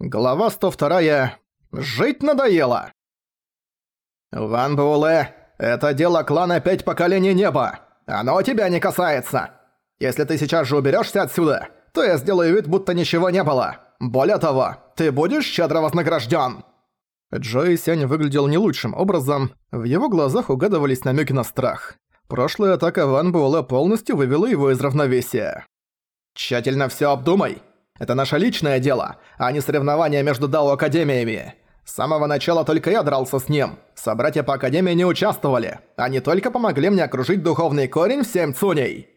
Глава 102. Жить надоело. Ван Буэлэ, это дело клана Пять Поколений Неба. Оно тебя не касается. Если ты сейчас же уберешься отсюда, то я сделаю вид, будто ничего не было. Более того, ты будешь щедро вознагражден. Джои Сянь выглядел не лучшим образом, в его глазах угадывались намеки на страх. Прошлая атака Ван Буэлэ полностью вывела его из равновесия. «Тщательно все обдумай!» Это наше личное дело, а не соревнования между Дао-академиями. С самого начала только я дрался с ним. Собратья по Академии не участвовали. Они только помогли мне окружить духовный корень всем цуней.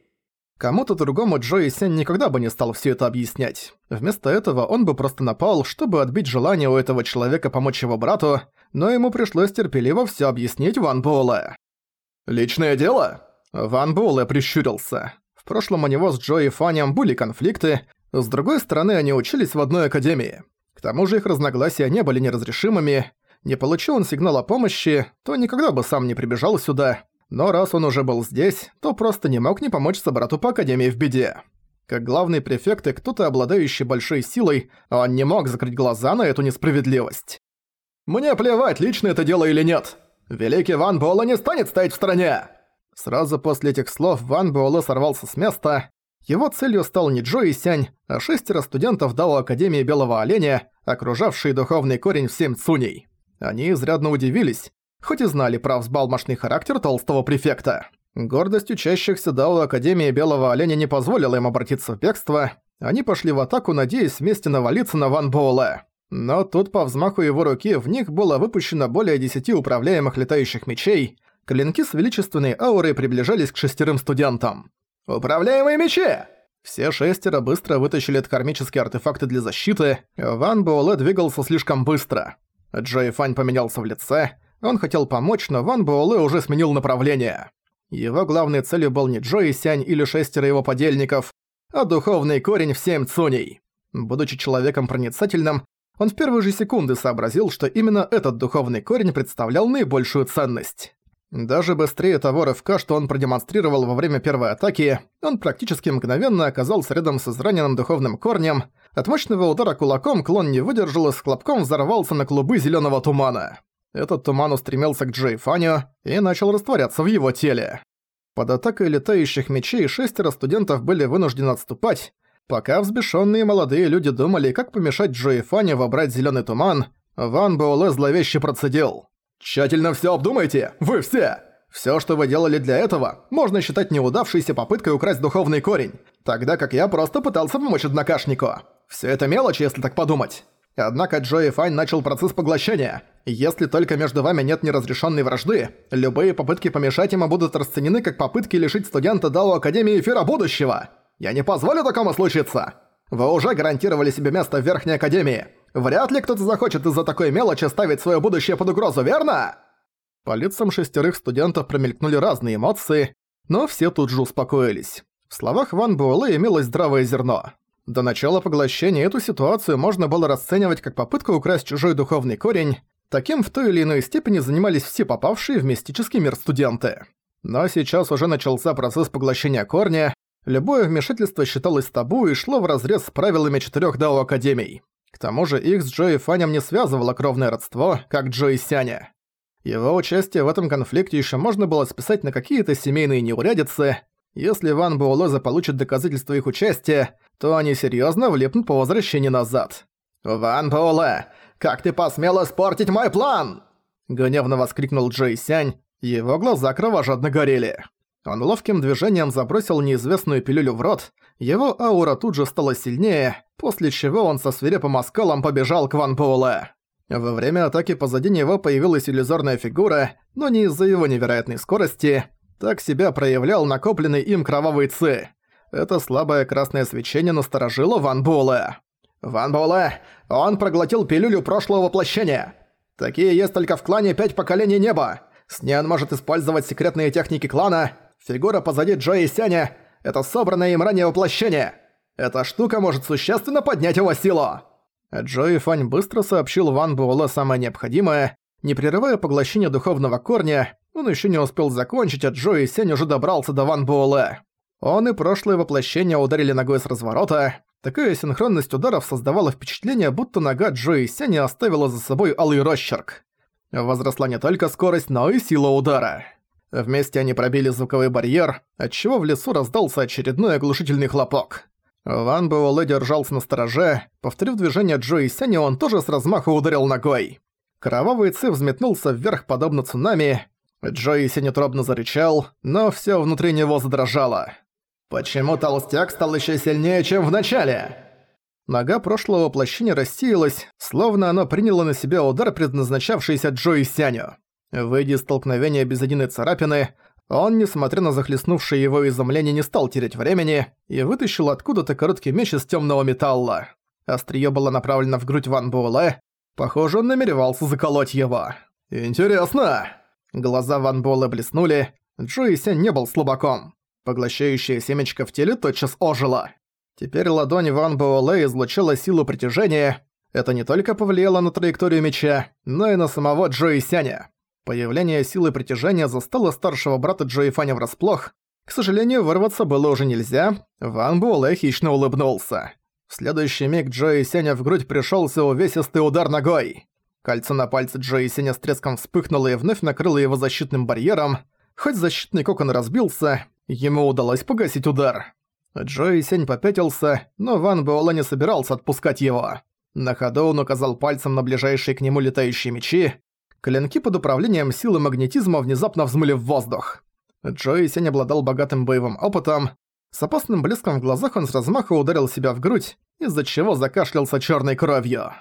Кому-то другому Джои Сен никогда бы не стал все это объяснять. Вместо этого он бы просто напал, чтобы отбить желание у этого человека помочь его брату, но ему пришлось терпеливо все объяснить Ван Буэлэ. «Личное дело?» Ван Буэлэ прищурился. В прошлом у него с Джои и Фанем были конфликты, с другой стороны, они учились в одной академии. К тому же их разногласия не были неразрешимыми. Не получил он сигнал о помощи, то никогда бы сам не прибежал сюда. Но раз он уже был здесь, то просто не мог не помочь собрату по академии в беде. Как главный префект и кто-то, обладающий большой силой, он не мог закрыть глаза на эту несправедливость. «Мне плевать, лично это дело или нет. Великий Ван Буэлла не станет стоять в стороне!» Сразу после этих слов Ван Буэлла сорвался с места. Его целью стал не и Сянь, а шестеро студентов Дао Академии Белого Оленя, окружавшие духовный корень в семь цуней. Они изрядно удивились, хоть и знали про взбалмошный характер толстого префекта. Гордость учащихся Дао Академии Белого Оленя не позволила им обратиться в бегство. Они пошли в атаку, надеясь вместе навалиться на Ван Боула. Но тут по взмаху его руки в них было выпущено более десяти управляемых летающих мечей. Клинки с величественной аурой приближались к шестерым студентам. Управляемые мечи! Все шестеро быстро вытащили от кармические артефакты для защиты, Ван Буэлэ двигался слишком быстро. Джо и Фань поменялся в лице, он хотел помочь, но Ван Буэлэ уже сменил направление. Его главной целью был не Джо и Сянь или шестеро его подельников, а духовный корень в семь цуней. Будучи человеком проницательным, он в первые же секунды сообразил, что именно этот духовный корень представлял наибольшую ценность. Даже быстрее того рывка, что он продемонстрировал во время первой атаки, он практически мгновенно оказался рядом с израненным духовным корнем. От мощного удара кулаком клон не выдержал и с хлопком взорвался на клубы зеленого тумана. Этот туман устремился к Джей Фаню и начал растворяться в его теле. Под атакой летающих мечей шестеро студентов были вынуждены отступать, пока взбешенные молодые люди думали, как помешать Джей Фаню вобрать зеленый туман, Ван Боуле зловеще процедил – «Тщательно все обдумайте, вы все! Все, что вы делали для этого, можно считать неудавшейся попыткой украсть духовный корень, тогда как я просто пытался помочь однокашнику. Все это мелочи, если так подумать. Однако Джо и Файн начал процесс поглощения. Если только между вами нет неразрешенной вражды, любые попытки помешать ему будут расценены как попытки лишить студента Дао Академии Эфира Будущего. Я не позволю такому случиться! Вы уже гарантировали себе место в Верхней Академии. Вряд ли кто-то захочет из-за такой мелочи ставить свое будущее под угрозу, верно?» По лицам шестерых студентов промелькнули разные эмоции, но все тут же успокоились. В словах Ван Буэлэ имелось здравое зерно. До начала поглощения эту ситуацию можно было расценивать как попытку украсть чужой духовный корень. Таким в той или иной степени занимались все попавшие в мистический мир студенты. Но сейчас уже начался процесс поглощения корня, любое вмешательство считалось табу и шло вразрез с правилами четырех Дао Академий тому же их с Джо и Фанем не связывало кровное родство, как Джо и Сяня. Его участие в этом конфликте еще можно было списать на какие-то семейные неурядицы. Если Ван Буоло заполучит доказательства их участия, то они серьезно влипнут по возвращении назад. «Ван Буоло, как ты посмел испортить мой план?» Гневно воскликнул Джей Сянь, его глаза кровожадно горели. Он ловким движением забросил неизвестную пилюлю в рот, его аура тут же стала сильнее, после чего он со свирепым оскалом побежал к Ван Пуэлэ. Во время атаки позади него появилась иллюзорная фигура, но не из-за его невероятной скорости, так себя проявлял накопленный им кровавый ци. Это слабое красное свечение насторожило Ван Буэлэ. «Ван Буэлэ, он проглотил пилюлю прошлого воплощения! Такие есть только в клане «Пять поколений неба!» С ней он может использовать секретные техники клана, Фигура позади Джо и Сяня — это собранное им ранее воплощение. Эта штука может существенно поднять его силу. Джо и Фань быстро сообщил Ван Буэлэ самое необходимое. Не прерывая поглощение духовного корня, он еще не успел закончить, а Джо и Сянь уже добрался до Ван Буэлэ. Он и прошлое воплощение ударили ногой с разворота. Такая синхронность ударов создавала впечатление, будто нога Джо и Сяни оставила за собой алый росчерк. Возросла не только скорость, но и сила удара. Вместе они пробили звуковой барьер, отчего в лесу раздался очередной оглушительный хлопок. Ван Буэлэ держался на стороже, повторив движение Джо и Сяни, он тоже с размаху ударил ногой. Кровавый ци взметнулся вверх, подобно цунами. Джо и Сяни тробно зарычал, но все внутри него задрожало. «Почему толстяк стал еще сильнее, чем в начале?» Нога прошлого воплощения рассеялась, словно оно приняло на себя удар, предназначавшийся Джо и Сяню. Выйдя из столкновения без единой царапины, он, несмотря на захлестнувшее его изумление, не стал терять времени и вытащил откуда-то короткий меч из темного металла. Остриё было направлено в грудь Ван Буэлэ. Похоже, он намеревался заколоть его. «Интересно!» Глаза Ван Буэлэ блеснули. Джои не был слабаком. Поглощающее семечко в теле тотчас ожило. Теперь ладонь Ван Буэлэ излучила силу притяжения. Это не только повлияло на траекторию меча, но и на самого Джоисяня. Появление силы притяжения застало старшего брата Джоэфаня врасплох. К сожалению, вырваться было уже нельзя. Ван Буэлэ хищно улыбнулся. В следующий миг Джои Сеня в грудь пришелся увесистый удар ногой. Кольцо на пальце Джои Сеня с треском вспыхнуло и вновь накрыло его защитным барьером. Хоть защитный кокон разбился, ему удалось погасить удар. Джои Сень попятился, но Ван Буэлэ не собирался отпускать его. На ходу он указал пальцем на ближайшие к нему летающие мечи. Клинки под управлением силы магнетизма внезапно взмыли в воздух. Джои Сень обладал богатым боевым опытом. С опасным блеском в глазах он с размаха ударил себя в грудь, из-за чего закашлялся черной кровью.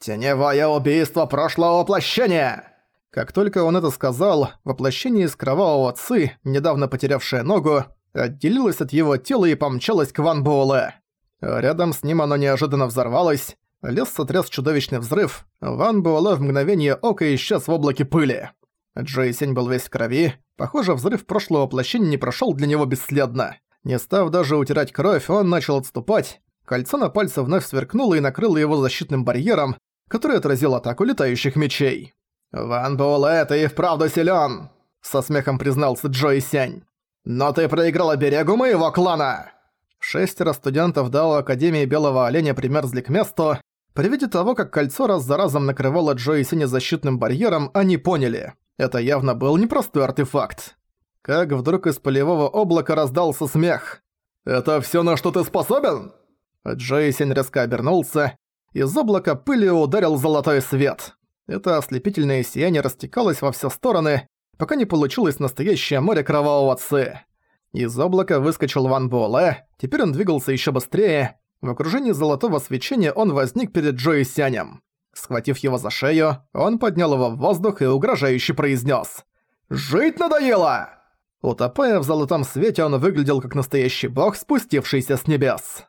«Теневое убийство прошлого воплощения!» Как только он это сказал, воплощение из кровавого Ци, недавно потерявшее ногу, отделилось от его тела и помчалось к Ван Буэлэ. Рядом с ним оно неожиданно взорвалось, Лес сотряс чудовищный взрыв. Ван Буэлэ в мгновение ока исчез в облаке пыли. Джей Сень был весь в крови. Похоже, взрыв прошлого воплощения не прошёл для него бесследно. Не став даже утирать кровь, он начал отступать. Кольцо на пальце вновь сверкнуло и накрыло его защитным барьером, который отразил атаку летающих мечей. «Ван Буэлэ, ты и вправду силён!» — со смехом признался Джой Сянь. «Но ты проиграла берегу моего клана!» Шестеро студентов Дао Академии Белого Оленя примерзли к месту. При виде того, как кольцо раз за разом накрывало Джо и Синя защитным барьером, они поняли. Это явно был непростой артефакт. Как вдруг из полевого облака раздался смех. «Это все на что ты способен?» Джейсин резко обернулся. Из облака пыли ударил золотой свет. Это ослепительное сияние растекалось во все стороны, пока не получилось настоящее море кровавого ци. Из облака выскочил Ван Буэлэ, теперь он двигался ещё быстрее. В окружении золотого свечения он возник перед Джои Сянем. Схватив его за шею, он поднял его в воздух и угрожающе произнес: «Жить надоело!» Утопая в золотом свете, он выглядел как настоящий бог, спустившийся с небес.